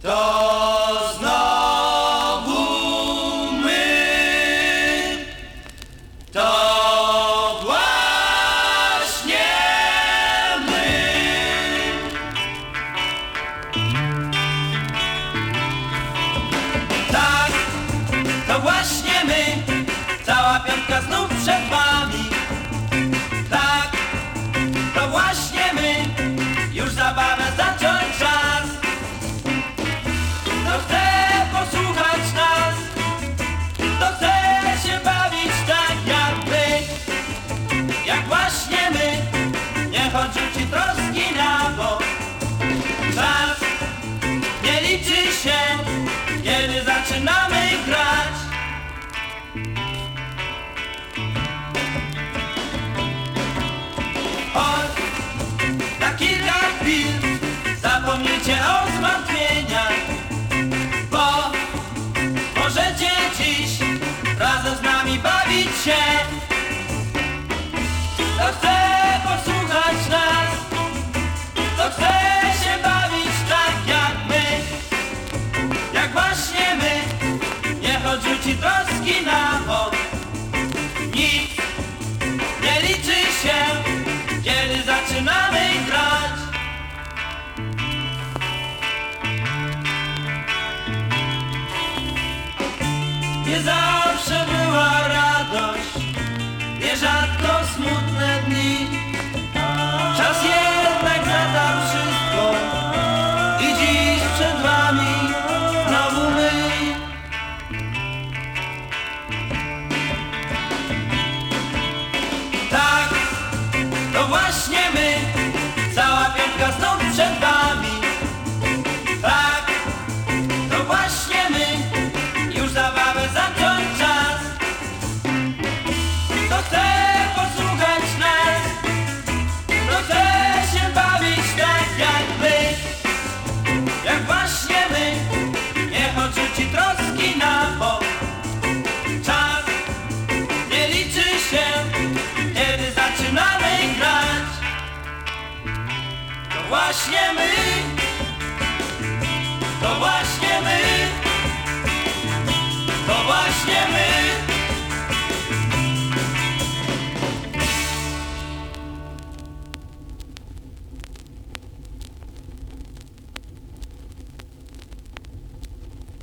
这 odrzuci troski na bok Nic nie liczy się, kiedy zaczynamy grać. Nie zawsze była radość, nie rzadko smutne dni. zaśnie właśnie my, to właśnie